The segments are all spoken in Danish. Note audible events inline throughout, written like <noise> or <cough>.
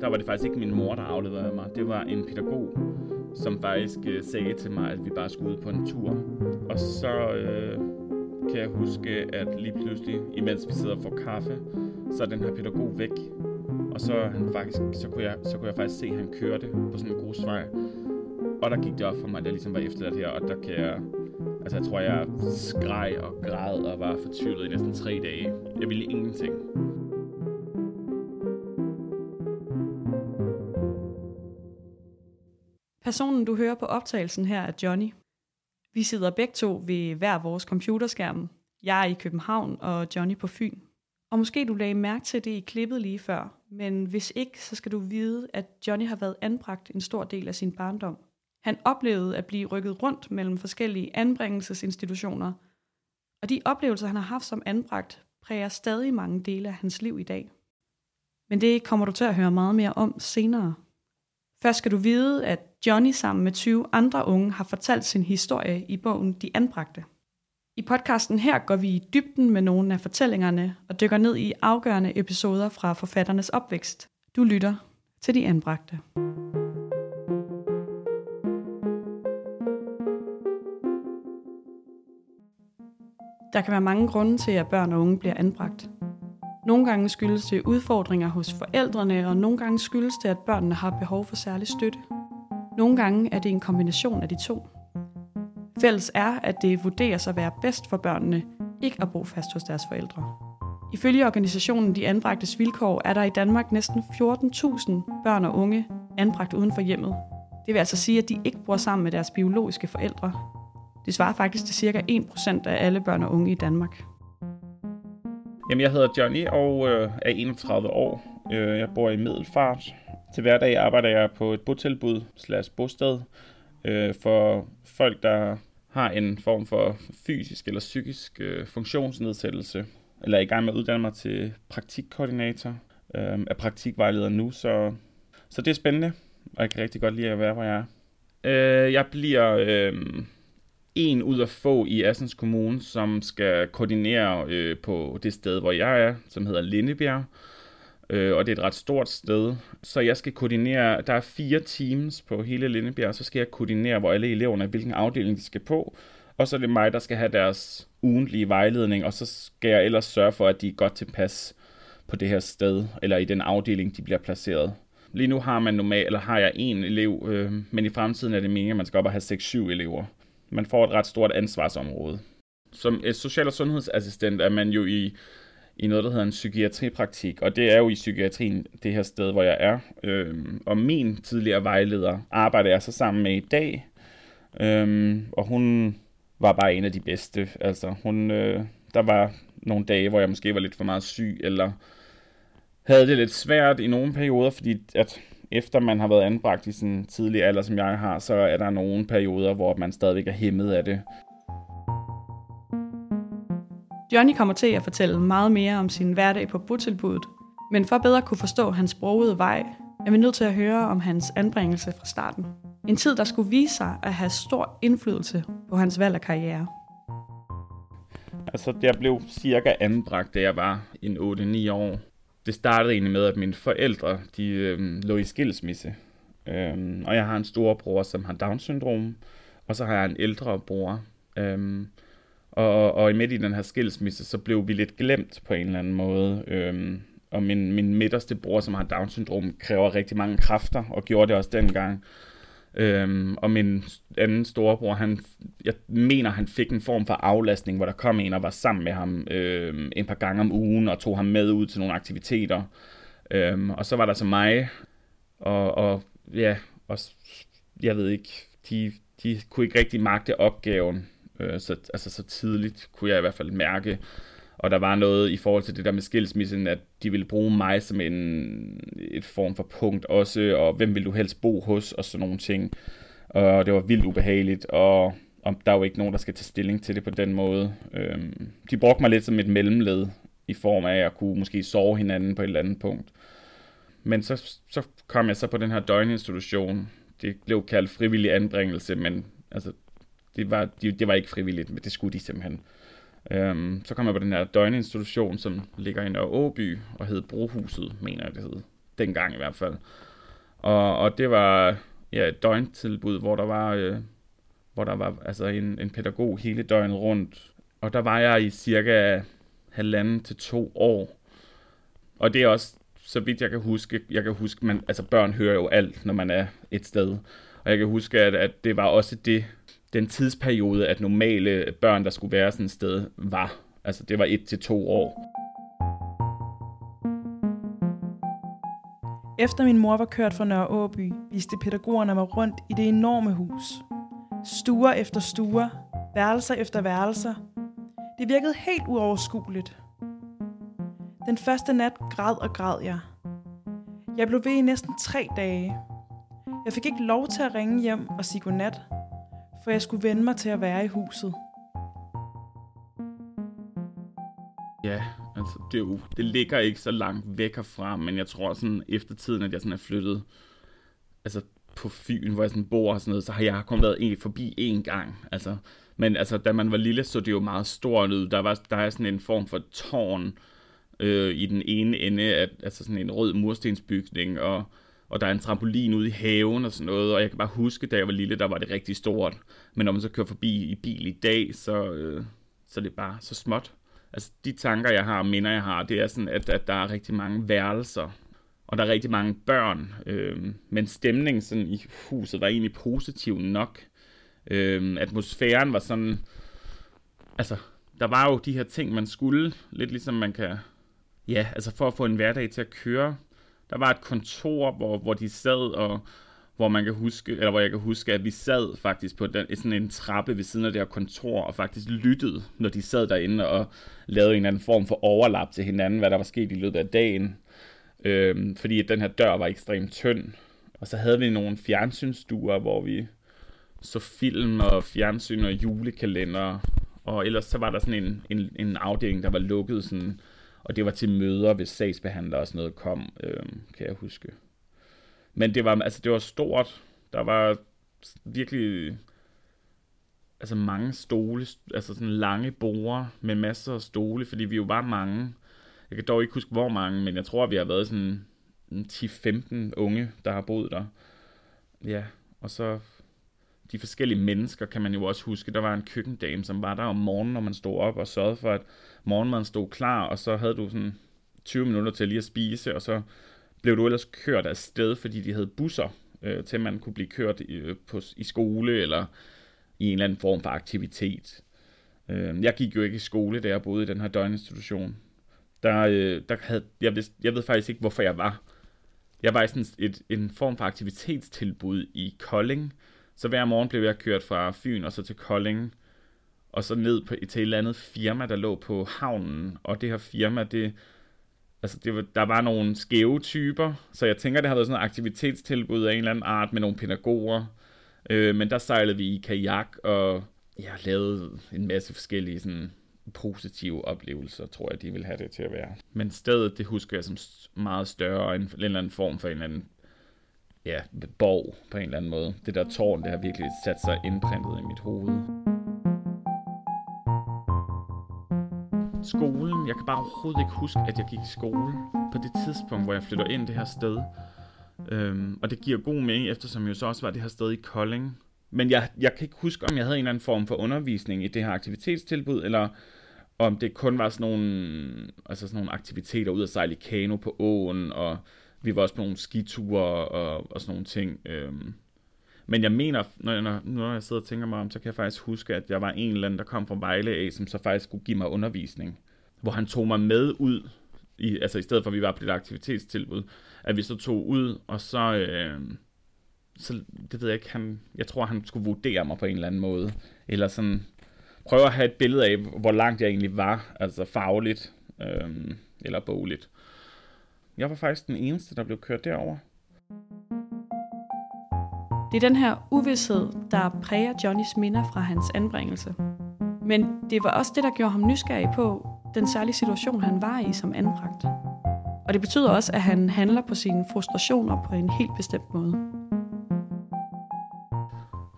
der var det faktisk ikke min mor, der afleverede mig. Det var en pædagog, som faktisk øh, sagde til mig, at vi bare skulle ud på en tur. Og så øh, kan jeg huske, at lige pludselig, imens vi sidder og får kaffe, så er den her pædagog væk. Og så, han faktisk, så, kunne jeg, så kunne jeg faktisk se, at han kørte på sådan en grusvej. Og der gik det op for mig, at jeg ligesom var efter det her, og der kan jeg... Altså, jeg tror, jeg skreg og græd og var fortvivlet i næsten tre dage. Jeg ville ingenting. Personen, du hører på optagelsen her, er Johnny. Vi sidder begge to ved hver vores computerskærm. Jeg er i København, og Johnny på Fyn. Og måske du lagde mærke til det i klippet lige før, men hvis ikke, så skal du vide, at Johnny har været anbragt en stor del af sin barndom. Han oplevede at blive rykket rundt mellem forskellige anbringelsesinstitutioner, og de oplevelser, han har haft som anbragt, præger stadig mange dele af hans liv i dag. Men det kommer du til at høre meget mere om senere. Først skal du vide, at Johnny sammen med 20 andre unge har fortalt sin historie i bogen De Anbragte. I podcasten her går vi i dybden med nogle af fortællingerne og dykker ned i afgørende episoder fra forfatternes opvækst. Du lytter til De Anbragte. Der kan være mange grunde til, at børn og unge bliver anbragt. Nogle gange skyldes det udfordringer hos forældrene, og nogle gange skyldes det, at børnene har behov for særlig støtte. Nogle gange er det en kombination af de to. Fælles er, at det vurderes at være bedst for børnene ikke at bo fast hos deres forældre. Ifølge organisationen De Anbragtes Vilkår er der i Danmark næsten 14.000 børn og unge anbragt uden for hjemmet. Det vil altså sige, at de ikke bor sammen med deres biologiske forældre. Det svarer faktisk til ca. 1% af alle børn og unge i Danmark. Jamen, jeg hedder Johnny og øh, er 31 år. Øh, jeg bor i Middelfart. Til hverdag arbejder jeg på et botilbud slash bosted øh, for folk, der har en form for fysisk eller psykisk øh, funktionsnedsættelse, eller er i gang med at uddanne mig til praktikkoordinator, øh, er praktikvejleder nu, så, så det er spændende, og jeg kan rigtig godt lide at være, hvor jeg er. Øh, jeg bliver øh, en ud af få i Assens Kommune, som skal koordinere øh, på det sted, hvor jeg er, som hedder Lindebjerg. Øh, og det er et ret stort sted. Så jeg skal koordinere, der er fire teams på hele Lindebjerg, så skal jeg koordinere, hvor alle eleverne, hvilken afdeling de skal på. Og så er det mig, der skal have deres ugentlige vejledning, og så skal jeg ellers sørge for, at de er godt tilpas på det her sted, eller i den afdeling, de bliver placeret. Lige nu har man normalt, eller har jeg en elev, øh, men i fremtiden er det meningen, at man skal op og have 6-7 elever man får et ret stort ansvarsområde. Som social- og sundhedsassistent er man jo i, i noget, der hedder en psykiatripraktik, og det er jo i psykiatrien det her sted, hvor jeg er. Øhm, og min tidligere vejleder arbejder jeg så sammen med i dag, øhm, og hun var bare en af de bedste. Altså, hun, øh, der var nogle dage, hvor jeg måske var lidt for meget syg, eller havde det lidt svært i nogle perioder, fordi at efter man har været anbragt i sin tidlige alder, som jeg har, så er der nogle perioder, hvor man stadigvæk er hæmmet af det. Johnny kommer til at fortælle meget mere om sin hverdag på botilbuddet, men for bedre at kunne forstå hans sprogede vej, er vi nødt til at høre om hans anbringelse fra starten. En tid, der skulle vise sig at have stor indflydelse på hans valg af karriere. Altså, jeg blev cirka anbragt, da jeg var en 8-9 år det startede egentlig med, at mine forældre, de øh, lå i skilsmisse. Øh, og jeg har en storebror, som har Down-syndrom, og så har jeg en ældre bror. Øh, og, og midt i den her skilsmisse, så blev vi lidt glemt på en eller anden måde. Øh, og min, min midterste bror, som har Down-syndrom, kræver rigtig mange kræfter, og gjorde det også dengang. Øhm, og min anden storebror, han, jeg mener, han fik en form for aflastning, hvor der kom en og var sammen med ham øhm, en par gange om ugen og tog ham med ud til nogle aktiviteter. Øhm, og så var der så mig, og, og ja, og, jeg ved ikke, de, de kunne ikke rigtig magte opgaven, øh, så, altså så tidligt kunne jeg i hvert fald mærke, og der var noget i forhold til det der med skilsmissen, at de ville bruge mig som en et form for punkt også, og hvem vil du helst bo hos, og sådan nogle ting. Og det var vildt ubehageligt, og, og der er jo ikke nogen, der skal tage stilling til det på den måde. Øhm, de brugte mig lidt som et mellemled, i form af at kunne måske sove hinanden på et eller andet punkt. Men så, så kom jeg så på den her døgninstitution. Det blev kaldt frivillig anbringelse, men altså, det var, det, det var ikke frivilligt, men det skulle de simpelthen. Øhm, så kom jeg på den her døgninstitution, som ligger i Nørre Åby og hed Brohuset, mener jeg det hed. dengang i hvert fald. Og, og det var ja, et døgntilbud, hvor der var, øh, hvor der var altså en, en pædagog hele døgnet rundt. Og der var jeg i cirka halvanden til to år. Og det er også, så vidt jeg kan huske, jeg kan huske, man, altså børn hører jo alt, når man er et sted. Og jeg kan huske, at, at det var også det, den tidsperiode, at normale børn, der skulle være sådan et sted, var. Altså det var et til to år. Efter min mor var kørt fra Nørre Åby, viste pædagogerne mig rundt i det enorme hus. Stuer efter stuer, værelser efter værelser. Det virkede helt uoverskueligt. Den første nat græd og græd jeg. Jeg blev ved i næsten tre dage. Jeg fik ikke lov til at ringe hjem og sige godnat, for jeg skulle vende mig til at være i huset. Ja, altså det, er jo, det ligger ikke så langt væk herfra, men jeg tror sådan efter tiden, at jeg sådan er flyttet altså på Fyn, hvor jeg sådan bor og sådan noget, så har jeg kun været en forbi en gang. Altså, men altså, da man var lille, så det jo meget stort ud. Der, var, der er sådan en form for tårn øh, i den ene ende af altså sådan en rød murstensbygning, og, og der er en trampolin ude i haven og sådan noget, og jeg kan bare huske, da jeg var lille, der var det rigtig stort. Men når man så kører forbi i bil i dag, så, øh, så er det bare så småt. Altså de tanker, jeg har, minder jeg har, det er sådan, at, at der er rigtig mange værelser, og der er rigtig mange børn. Øh, men stemningen sådan i huset var egentlig positiv nok. Øh, atmosfæren var sådan, altså der var jo de her ting, man skulle, lidt ligesom man kan, ja, altså for at få en hverdag til at køre. Der var et kontor, hvor, hvor de sad og hvor man kan huske, eller hvor jeg kan huske, at vi sad faktisk på den, sådan en trappe ved siden af det her kontor, og faktisk lyttede, når de sad derinde og lavede en eller anden form for overlap til hinanden, hvad der var sket i løbet af dagen. Øhm, fordi at den her dør var ekstremt tynd. Og så havde vi nogle fjernsynsstuer, hvor vi så film og fjernsyn og julekalender. Og ellers så var der sådan en, en, en afdeling, der var lukket, sådan, og det var til møder, hvis sagsbehandlere og sådan noget kom, øh, kan jeg huske. Men det var, altså, det var stort. Der var virkelig altså mange stole, altså sådan lange borer med masser af stole, fordi vi jo var mange. Jeg kan dog ikke huske, hvor mange, men jeg tror, at vi har været sådan mm, 10-15 unge, der har boet der. Ja, og så de forskellige mennesker kan man jo også huske. Der var en køkkendame, som var der om morgenen, når man stod op og sørgede for, at morgenmaden stod klar, og så havde du sådan 20 minutter til lige at spise, og så blev du ellers kørt af sted, fordi de havde busser, øh, til man kunne blive kørt i, på, i skole eller i en eller anden form for aktivitet. Øh, jeg gik jo ikke i skole, da jeg boede i den her døgninstitution. Der, øh, der havde, jeg, vidste, jeg ved faktisk ikke, hvorfor jeg var. Jeg var i sådan et, en form for aktivitetstilbud i Kolding. Så hver morgen blev jeg kørt fra Fyn og så til Kolding, og så ned på, til et eller andet firma, der lå på havnen. Og det her firma, det altså det var, der var nogle skæve typer, så jeg tænker, det har været sådan et aktivitetstilbud af en eller anden art med nogle pædagoger. Øh, men der sejlede vi i kajak, og jeg lavede en masse forskellige sådan, positive oplevelser, tror jeg, de vil have det til at være. Men stedet, det husker jeg som meget større, en, en eller anden form for en eller anden ja, borg på en eller anden måde. Det der tårn, det har virkelig sat sig indprintet i mit hoved. skolen. Jeg kan bare overhovedet ikke huske, at jeg gik i skole på det tidspunkt, hvor jeg flytter ind det her sted. Øhm, og det giver god mening, eftersom jeg jo så også var det her sted i Kolding. Men jeg, jeg kan ikke huske, om jeg havde en eller anden form for undervisning i det her aktivitetstilbud, eller om det kun var sådan nogle, altså sådan nogle aktiviteter ud at sejle i kano på åen, og vi var også på nogle skiture og, og sådan nogle ting. Øhm, men jeg mener, når jeg, når, når jeg sidder og tænker mig om, så kan jeg faktisk huske, at jeg var en eller anden, der kom fra Vejle af, som så faktisk skulle give mig undervisning. Hvor han tog mig med ud, i, altså i stedet for at vi var på det aktivitetstilbud, at vi så tog ud, og så, øh, så det ved jeg ikke, han, jeg tror, han skulle vurdere mig på en eller anden måde. Eller sådan, prøve at have et billede af, hvor langt jeg egentlig var, altså fagligt, øh, eller bogligt. Jeg var faktisk den eneste, der blev kørt derover. Det er den her uvidshed, der præger Johnnys minder fra hans anbringelse. Men det var også det, der gjorde ham nysgerrig på den særlige situation, han var i som anbragt. Og det betyder også, at han handler på sine frustrationer på en helt bestemt måde.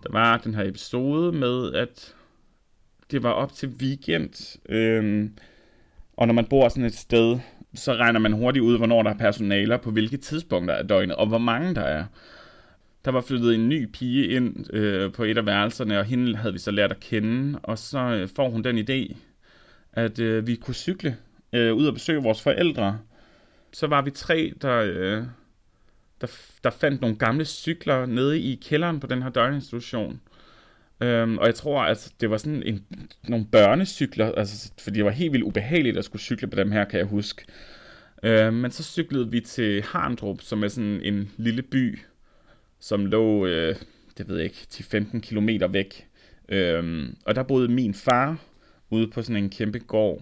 Der var den her episode med, at det var op til weekend. Øhm, og når man bor sådan et sted, så regner man hurtigt ud, hvornår der er personaler på hvilke tidspunkter af døgnet, og hvor mange der er. Der var flyttet en ny pige ind øh, på et af værelserne, og hende havde vi så lært at kende, og så øh, får hun den idé, at øh, vi kunne cykle øh, ud og besøge vores forældre. Så var vi tre, der, øh, der, der fandt nogle gamle cykler nede i kælderen på den her døgninstitution. Øhm, og jeg tror, at det var sådan en, nogle børnecykler, altså, fordi det var helt vildt ubehageligt at skulle cykle på dem her, kan jeg huske. Øhm, men så cyklede vi til Harndrup, som er sådan en lille by, som lå, øh, det ved jeg ikke, til 15 km væk. Øhm, og der boede min far ude på sådan en kæmpe gård.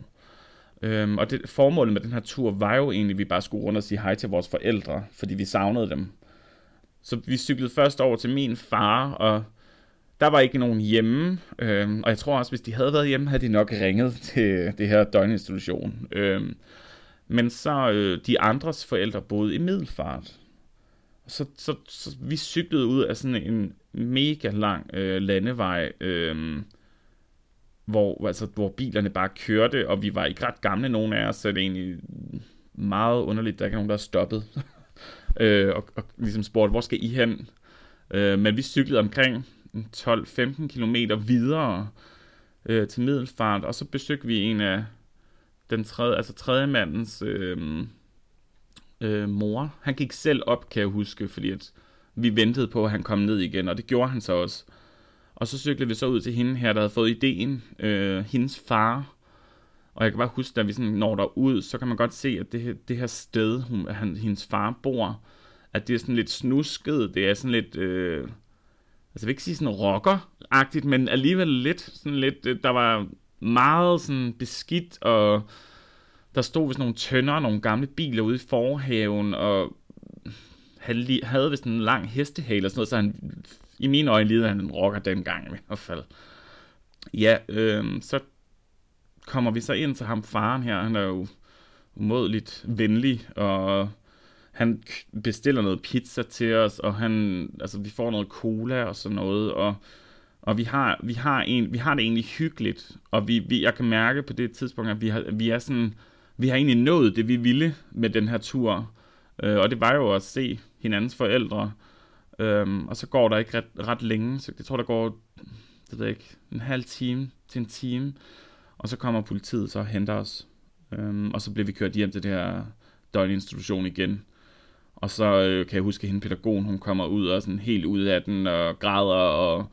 Øhm, og det, formålet med den her tur var jo egentlig, at vi bare skulle rundt og sige hej til vores forældre, fordi vi savnede dem. Så vi cyklede først over til min far, og der var ikke nogen hjemme, øh, og jeg tror også, hvis de havde været hjemme, havde de nok ringet til det her døgninstitution. Øh, men så øh, de andres forældre boede i Middelfart. Så, så, så vi cyklede ud af sådan en mega lang øh, landevej, øh, hvor, altså, hvor bilerne bare kørte, og vi var ikke ret gamle, nogen af os, så det er egentlig meget underligt, der er ikke nogen, der er stoppet, <laughs> øh, og, og ligesom spurgte, hvor skal I hen? Øh, men vi cyklede omkring 12-15 km videre øh, til Middelfart, og så besøgte vi en af den tredje, altså tredje mandens øh, øh, mor. Han gik selv op, kan jeg huske, fordi at vi ventede på, at han kom ned igen, og det gjorde han så også. Og så cyklede vi så ud til hende her, der havde fået ideen, øh, hendes far. Og jeg kan bare huske, da vi sådan når derud, så kan man godt se, at det, her, det her sted, hun, han, hendes far bor, at det er sådan lidt snusket, det er sådan lidt... Øh, altså jeg vil ikke sige sådan rocker-agtigt, men alligevel lidt, sådan lidt, øh, der var meget sådan beskidt, og der stod vist nogle tønder, nogle gamle biler ude i forhaven, og han havde vist en lang hestehale og sådan noget, så han, i mine øjne lider han en rocker dengang i hvert fald. Ja, øh, så kommer vi så ind til ham, faren her, han er jo umådeligt venlig, og han bestiller noget pizza til os, og han, altså, vi får noget cola og sådan noget, og, og vi, har, vi, har en, vi har det egentlig hyggeligt, og vi, vi, jeg kan mærke på det tidspunkt, at vi, har, vi er sådan, vi har egentlig nået det, vi ville med den her tur, øh, og det var jo at se hinandens forældre, øhm, og så går der ikke ret, ret længe, så jeg tror, der går, det ved jeg ikke, en halv time til en time, og så kommer politiet så og henter os, øhm, og så bliver vi kørt hjem til det her døgninstitution igen, og så øh, kan jeg huske, at hende pædagogen, hun kommer ud og sådan helt ud af den og græder og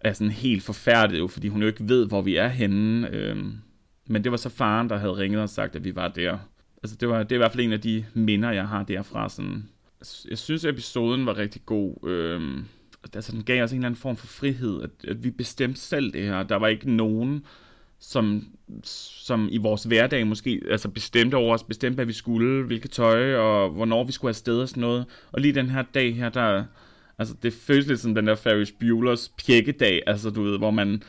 er sådan helt forfærdet, jo, fordi hun jo ikke ved, hvor vi er henne. Øh, men det var så faren, der havde ringet og sagt, at vi var der. Altså det, var, det er i hvert fald en af de minder, jeg har derfra. Sådan. Jeg synes, episoden var rigtig god. Øh, altså den gav os en eller anden form for frihed, at, at vi bestemte selv det her. Der var ikke nogen, som, som i vores hverdag måske altså bestemte over os, bestemte, hvad vi skulle, hvilket tøj, og hvornår vi skulle afsted og sådan noget. Og lige den her dag her, der, altså det føles lidt som den der Ferris Bueller's pjekkedag, altså du ved, hvor man,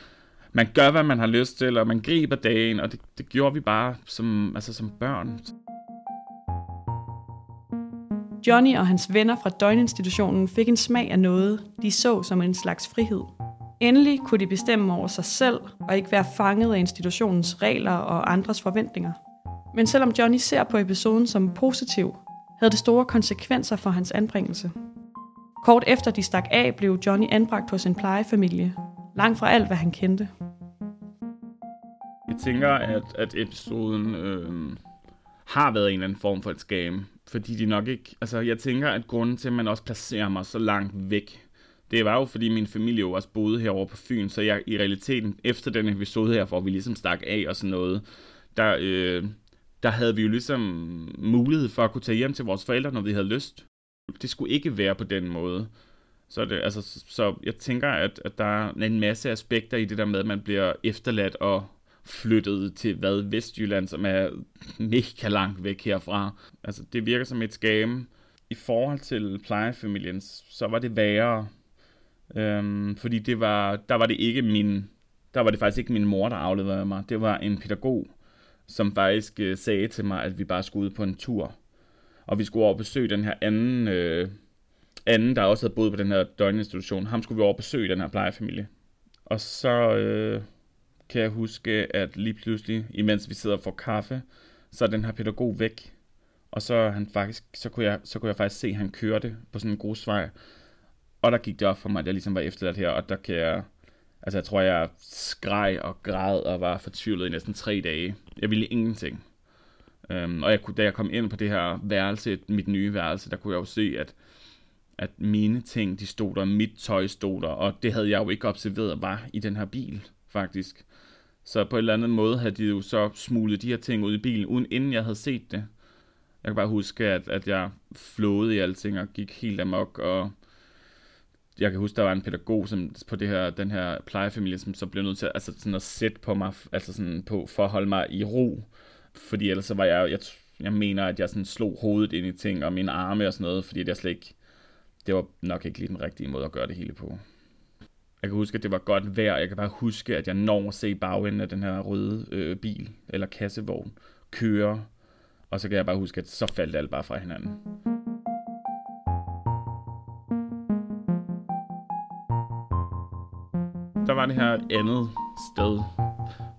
man gør, hvad man har lyst til, og man griber dagen, og det, det gjorde vi bare som, altså som børn. Johnny og hans venner fra døgninstitutionen fik en smag af noget, de så som en slags frihed. Endelig kunne de bestemme over sig selv og ikke være fanget af institutionens regler og andres forventninger. Men selvom Johnny ser på episoden som positiv, havde det store konsekvenser for hans anbringelse. Kort efter de stak af, blev Johnny anbragt hos en plejefamilie, langt fra alt, hvad han kendte. Jeg tænker, at, at episoden øh, har været en eller anden form for et skam, fordi de nok ikke... Altså, jeg tænker, at grunden til, at man også placerer mig så langt væk det var jo, fordi min familie jo også boede herover på Fyn, så jeg i realiteten, efter den episode her, hvor vi ligesom stak af og sådan noget, der, øh, der havde vi jo ligesom mulighed for at kunne tage hjem til vores forældre, når vi havde lyst. Det skulle ikke være på den måde. Så, det, altså, så jeg tænker, at, at der er en masse aspekter i det der med, at man bliver efterladt og flyttet til hvad Vestjylland, som er mega langt væk herfra. Altså, det virker som et skam. I forhold til plejefamilien, så var det værre. Øhm, fordi det var, der var det ikke min, der var det faktisk ikke min mor, der afleverede mig. Det var en pædagog, som faktisk øh, sagde til mig, at vi bare skulle ud på en tur. Og vi skulle over besøge den her anden, øh, anden, der også havde boet på den her døgninstitution. Ham skulle vi over besøge den her plejefamilie. Og så øh, kan jeg huske, at lige pludselig, imens vi sidder og får kaffe, så er den her pædagog væk. Og så, han faktisk, så, kunne jeg, så kunne jeg faktisk se, at han kørte på sådan en grusvej. Og der gik det op for mig, at jeg ligesom var efterladt her, og der kan jeg... Altså, jeg tror, jeg skreg og græd og var fortvivlet i næsten tre dage. Jeg ville ingenting. Øhm, og jeg kunne, da jeg kom ind på det her værelse, mit nye værelse, der kunne jeg jo se, at, at mine ting, de stod der, mit tøj stod der, og det havde jeg jo ikke observeret var i den her bil, faktisk. Så på en eller anden måde havde de jo så smuglet de her ting ud i bilen, uden inden jeg havde set det. Jeg kan bare huske, at, at jeg flåede i alting og gik helt amok, og jeg kan huske, der var en pædagog som, på det her, den her plejefamilie, som så blev nødt til altså, sådan at sætte på mig, altså sådan på, for at holde mig i ro. Fordi ellers så var jeg, jeg, jeg mener, at jeg sådan slog hovedet ind i ting, og mine arme og sådan noget, fordi jeg slet ikke, det var nok ikke lige den rigtige måde at gøre det hele på. Jeg kan huske, at det var godt vejr. Jeg kan bare huske, at jeg når at se bagenden af den her røde øh, bil, eller kassevogn, køre. Og så kan jeg bare huske, at så faldt alt bare fra hinanden. Der var det her et andet sted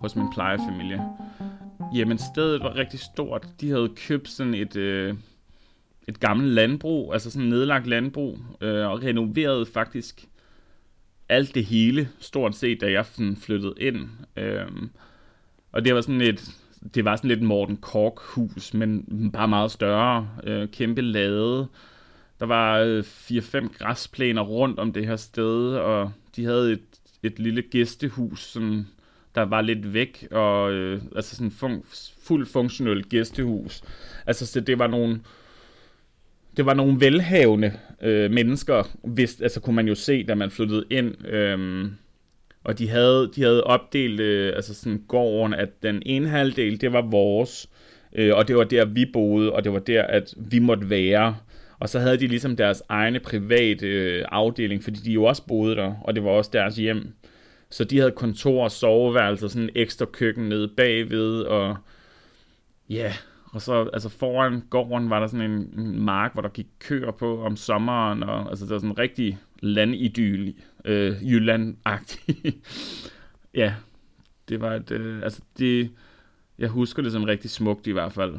hos min plejefamilie. Jamen, stedet var rigtig stort. De havde købt sådan et, øh, et gammelt landbrug, altså sådan et nedlagt landbrug, øh, og renoveret faktisk alt det hele, stort set, da jeg flyttede ind. Øh, og det var sådan et, det var sådan lidt Morten Kork hus, men bare meget større, øh, kæmpe lade. Der var øh, 4-5 græsplæner rundt om det her sted, og de havde et, et lille gæstehus, som der var lidt væk, og øh, altså sådan fun- fuld funktionelt gæstehus. Altså så det var nogle det var nogle velhavende øh, mennesker, hvis, altså kunne man jo se, da man flyttede ind. Øh, og de havde, de havde opdelt øh, altså sådan gården, at den ene halvdel, det var vores, øh, og det var der, vi boede, og det var der, at vi måtte være. Og så havde de ligesom deres egne private øh, afdeling, fordi de jo også boede der, og det var også deres hjem. Så de havde kontor og soveværelser, sådan en ekstra køkken nede bagved, og ja, yeah, og så altså foran gården var der sådan en, en mark, hvor der gik køer på om sommeren, og altså det var sådan en rigtig landidyl, øh, Jylland-agtig. <laughs> ja, det var et, øh, altså det, jeg husker det som rigtig smukt i hvert fald.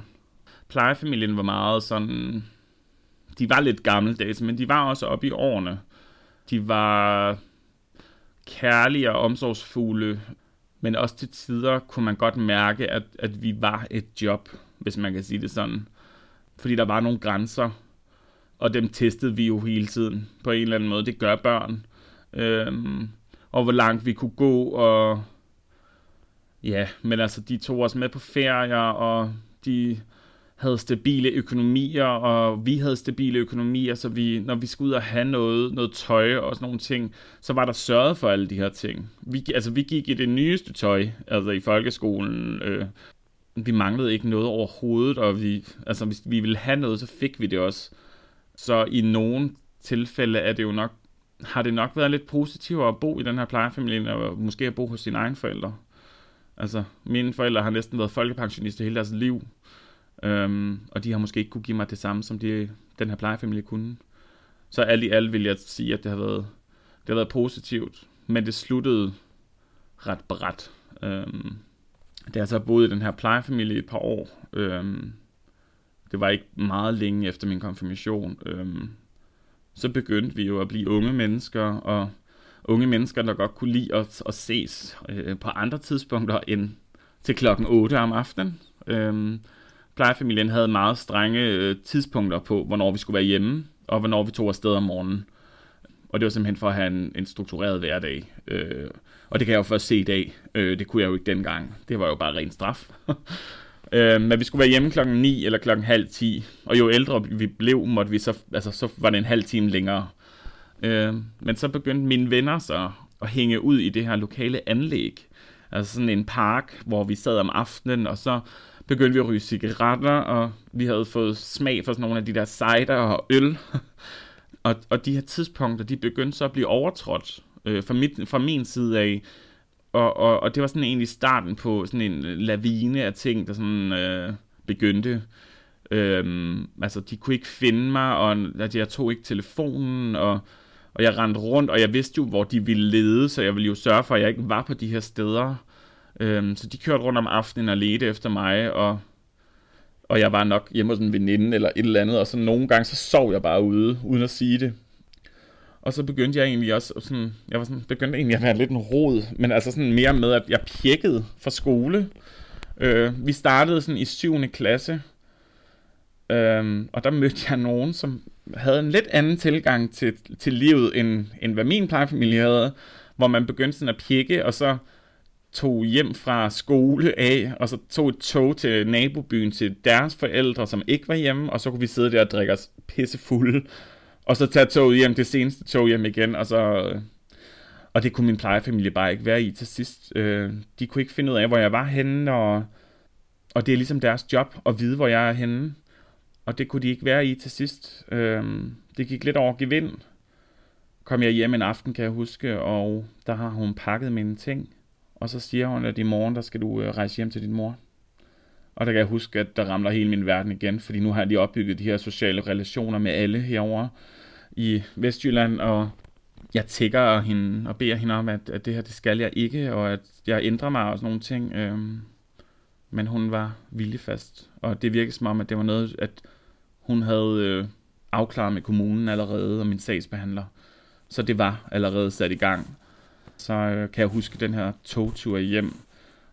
Plejefamilien var meget sådan, de var lidt gammeldags, men de var også oppe i årene. De var kærlige og omsorgsfulde, men også til tider kunne man godt mærke, at, at vi var et job hvis man kan sige det sådan. Fordi der var nogle grænser, og dem testede vi jo hele tiden på en eller anden måde. Det gør børn. Øhm, og hvor langt vi kunne gå, og ja, men altså, de tog os med på ferier, og de havde stabile økonomier, og vi havde stabile økonomier, så vi, når vi skulle ud og have noget, noget tøj og sådan nogle ting, så var der sørget for alle de her ting. Vi, altså, vi gik i det nyeste tøj, altså i folkeskolen, øh, vi manglede ikke noget overhovedet, og vi, altså, hvis vi ville have noget, så fik vi det også. Så i nogle tilfælde er det jo nok, har det nok været lidt positivt at bo i den her plejefamilie, og måske at bo hos sine egne forældre. Altså, mine forældre har næsten været folkepensionister hele deres liv, øhm, og de har måske ikke kunne give mig det samme, som de, den her plejefamilie kunne. Så alt i alt vil jeg sige, at det har været, det har været positivt, men det sluttede ret bræt. Øhm, da jeg så boede i den her plejefamilie et par år, øhm, det var ikke meget længe efter min konfirmation, øhm, så begyndte vi jo at blive unge mennesker, og unge mennesker, der godt kunne lide at, at ses øh, på andre tidspunkter end til klokken 8 om aftenen. Øhm, plejefamilien havde meget strenge øh, tidspunkter på, hvornår vi skulle være hjemme, og hvornår vi tog afsted om morgenen. Og det var simpelthen for at have en, en struktureret hverdag. Øh, og det kan jeg jo først se i dag. Øh, det kunne jeg jo ikke dengang. Det var jo bare ren straf. <laughs> øh, men vi skulle være hjemme klokken 9 eller klokken halv 10. Og jo ældre vi blev, måtte vi så, altså, så var det en halv time længere. Øh, men så begyndte mine venner så at hænge ud i det her lokale anlæg. Altså sådan en park, hvor vi sad om aftenen, og så begyndte vi at ryge cigaretter, og vi havde fået smag for sådan nogle af de der cider og øl. <laughs> og, og de her tidspunkter, de begyndte så at blive overtrådt øh, fra, mit, fra min side af. Og, og, og det var sådan egentlig starten på sådan en øh, lavine af ting, der sådan øh, begyndte. Øhm, altså, de kunne ikke finde mig, og altså, jeg tog ikke telefonen, og, og jeg rendte rundt, og jeg vidste jo, hvor de ville lede, så jeg ville jo sørge for, at jeg ikke var på de her steder. Øhm, så de kørte rundt om aftenen og ledte efter mig, og og jeg var nok hjemme hos en veninde eller et eller andet, og så nogle gange, så sov jeg bare ude, uden at sige det. Og så begyndte jeg egentlig også sådan, jeg var sådan, begyndte egentlig at være lidt en rod, men altså sådan mere med, at jeg pjekkede fra skole. Øh, vi startede sådan i 7. klasse, øh, og der mødte jeg nogen, som havde en lidt anden tilgang til, til livet, end, end hvad min plejefamilie havde, hvor man begyndte sådan at pjekke, og så tog hjem fra skole af, og så tog et tog til nabobyen til deres forældre, som ikke var hjemme, og så kunne vi sidde der og drikke os pissefulde, og så tage toget hjem, det seneste tog hjem igen, og så... Og det kunne min plejefamilie bare ikke være i til sidst. Øh, de kunne ikke finde ud af, hvor jeg var henne, og, og det er ligesom deres job at vide, hvor jeg er henne. Og det kunne de ikke være i til sidst. Øh, det gik lidt over gevind. Kom jeg hjem en aften, kan jeg huske, og der har hun pakket mine ting. Og så siger hun, at i morgen, der skal du øh, rejse hjem til din mor. Og der kan jeg huske, at der ramler hele min verden igen, fordi nu har de opbygget de her sociale relationer med alle herover i Vestjylland, og jeg tækker hende og beder hende om, at, at det her, det skal jeg ikke, og at jeg ændrer mig og sådan nogle ting. Øhm, men hun var viljefast, fast, og det virkede som om, at det var noget, at hun havde øh, afklaret med kommunen allerede, og min sagsbehandler. Så det var allerede sat i gang. Så øh, kan jeg huske den her togtur hjem,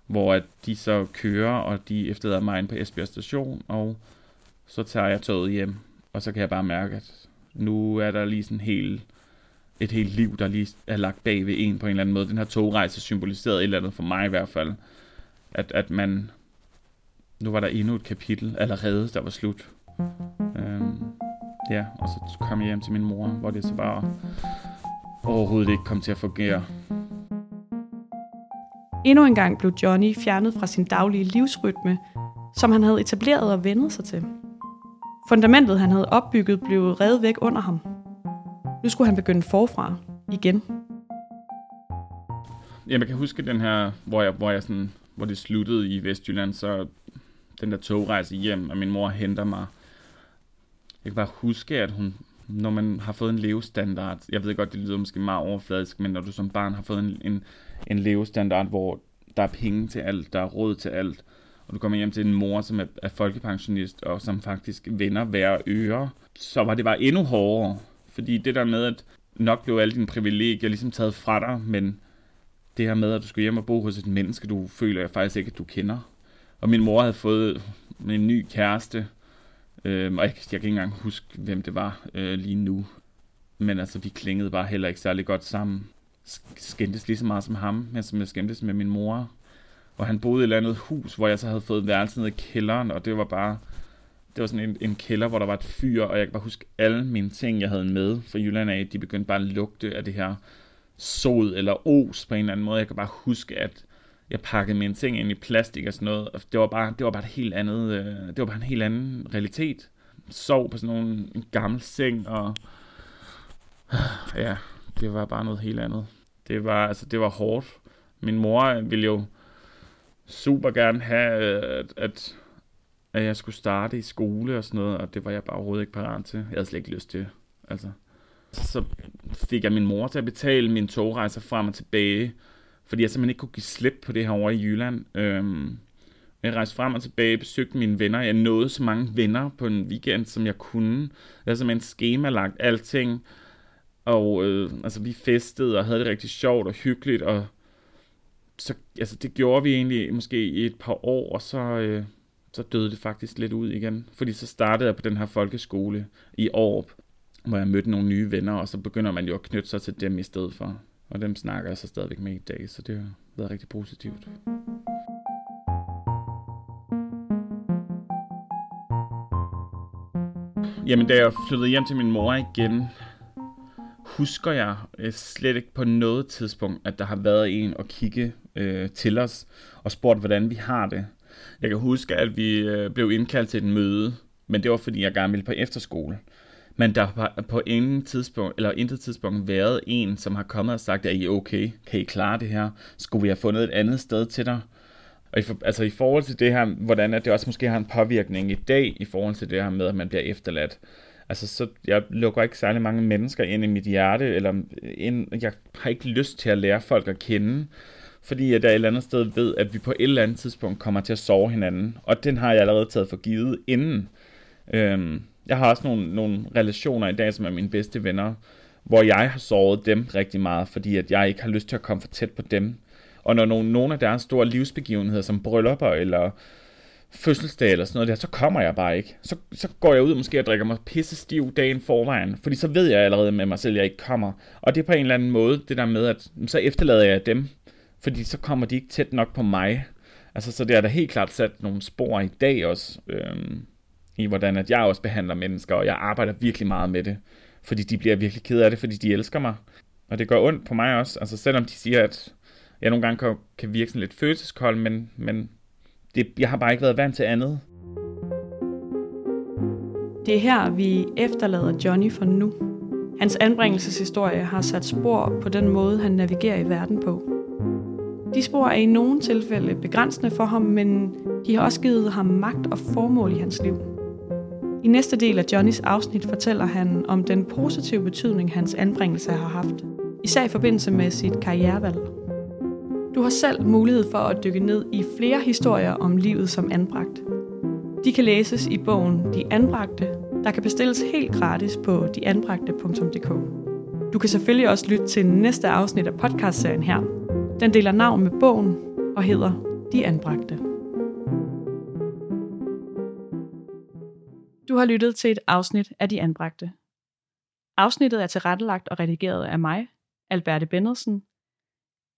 hvor at de så kører, og de efterlader mig ind på Esbjerg station, og så tager jeg toget hjem, og så kan jeg bare mærke, at nu er der lige sådan helt, et helt liv, der lige er lagt bag ved en på en eller anden måde. Den her togrejse symboliserede et eller andet for mig i hvert fald, at, at man, nu var der endnu et kapitel allerede, der var slut. Øhm, ja, og så kom jeg hjem til min mor, hvor det så var overhovedet ikke kom til at fungere. Endnu en gang blev Johnny fjernet fra sin daglige livsrytme, som han havde etableret og vendet sig til. Fundamentet, han havde opbygget, blev revet væk under ham. Nu skulle han begynde forfra igen. Ja, man kan huske den her, hvor, jeg, hvor, jeg sådan, hvor det sluttede i Vestjylland, så den der togrejse hjem, og min mor henter mig. Jeg kan bare huske, at hun, når man har fået en levestandard, jeg ved godt, det lyder måske meget overfladisk, men når du som barn har fået en, en, en levestandard, hvor der er penge til alt, der er råd til alt, og du kommer hjem til en mor, som er, er folkepensionist, og som faktisk vender hver øre, så var det bare endnu hårdere. Fordi det der med, at nok blev alle dine privilegier ligesom taget fra dig, men det her med, at du skulle hjem og bo hos et menneske, du føler jeg faktisk ikke, at du kender. Og min mor havde fået en ny kæreste, øh, og jeg, jeg kan ikke engang huske, hvem det var øh, lige nu. Men altså, vi klingede bare heller ikke særlig godt sammen. Skændtes lige så meget som ham, men som jeg skændtes med min mor. Og han boede i et eller andet hus, hvor jeg så havde fået værelse nede i kælderen, og det var bare... Det var sådan en, en kælder, hvor der var et fyr, og jeg kan bare huske alle mine ting, jeg havde med fra Jylland af, de begyndte bare at lugte af det her sod eller os på en eller anden måde. Jeg kan bare huske, at jeg pakkede mine ting ind i plastik og sådan noget. Og det var bare, det var bare et helt andet, øh, det var bare en helt anden realitet. Sov på sådan nogle, en gammel seng, og ja, det var bare noget helt andet. Det var, altså, det var hårdt. Min mor ville jo super gerne have, at, at, at jeg skulle starte i skole og sådan noget, og det var jeg bare overhovedet ikke parat til. Jeg havde slet ikke lyst til. Altså. Så fik jeg min mor til at betale min togrejser frem og tilbage, fordi jeg simpelthen ikke kunne give slip på det her over i Jylland. Øhm, jeg rejste frem og tilbage, besøgte mine venner. Jeg nåede så mange venner på en weekend, som jeg kunne. Jeg havde simpelthen skemalagt alting. Og øh, altså, vi festede og havde det rigtig sjovt og hyggeligt. Og så, altså, det gjorde vi egentlig måske i et par år, og så, øh, så døde det faktisk lidt ud igen. Fordi så startede jeg på den her folkeskole i Aarup, hvor jeg mødte nogle nye venner, og så begynder man jo at knytte sig til dem i stedet for. Og dem snakker jeg så stadigvæk med i dag, så det har været rigtig positivt. Jamen, da jeg flyttede hjem til min mor igen, husker jeg øh, slet ikke på noget tidspunkt, at der har været en at kigge øh, til os og spurgt, hvordan vi har det. Jeg kan huske, at vi øh, blev indkaldt til et møde, men det var fordi, jeg gerne ville på efterskole. Men der har på ingen tidspunkt, eller intet tidspunkt været en, som har kommet og sagt, at I okay? Kan I klare det her? Skulle vi have fundet et andet sted til dig? Og i, for, altså i forhold til det her, hvordan at det også måske har en påvirkning i dag, i forhold til det her med, at man bliver efterladt. Altså, så jeg lukker ikke særlig mange mennesker ind i mit hjerte, eller ind, jeg har ikke lyst til at lære folk at kende, fordi at der et eller andet sted ved, at vi på et eller andet tidspunkt kommer til at sove hinanden. Og den har jeg allerede taget for givet inden. Øhm, jeg har også nogle, nogle relationer i dag, som er mine bedste venner, hvor jeg har såret dem rigtig meget, fordi at jeg ikke har lyst til at komme for tæt på dem. Og når nogle, nogle af deres store livsbegivenheder, som bryllupper eller fødselsdag eller sådan noget der, så kommer jeg bare ikke. Så, så går jeg ud og måske og drikker mig pisse stiv dagen forvejen, fordi så ved jeg allerede med mig selv, at jeg ikke kommer. Og det er på en eller anden måde det der med, at så efterlader jeg dem, fordi så kommer de ikke tæt nok på mig. Altså, så det er da helt klart sat nogle spor i dag også, øhm, i hvordan at jeg også behandler mennesker, og jeg arbejder virkelig meget med det, fordi de bliver virkelig ked af det, fordi de elsker mig. Og det gør ondt på mig også, altså selvom de siger, at jeg nogle gange kan, kan virke sådan lidt følelseskold, men, men det, jeg har bare ikke været vant til andet. Det er her, vi efterlader Johnny for nu. Hans anbringelseshistorie har sat spor på den måde, han navigerer i verden på. De spor er i nogle tilfælde begrænsende for ham, men de har også givet ham magt og formål i hans liv. I næste del af Johnnys afsnit fortæller han om den positive betydning, hans anbringelse har haft, især i forbindelse med sit karrierevalg. Du har selv mulighed for at dykke ned i flere historier om livet som anbragt. De kan læses i bogen De Anbragte, der kan bestilles helt gratis på deanbragte.dk. Du kan selvfølgelig også lytte til næste afsnit af podcastserien her. Den deler navn med bogen og hedder De Anbragte. Du har lyttet til et afsnit af De Anbragte. Afsnittet er tilrettelagt og redigeret af mig, Alberte Bendelsen.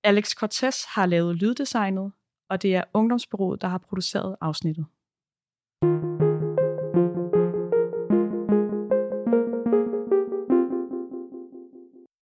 Alex Cortez har lavet lyddesignet, og det er Ungdomsbyrået, der har produceret afsnittet. thank you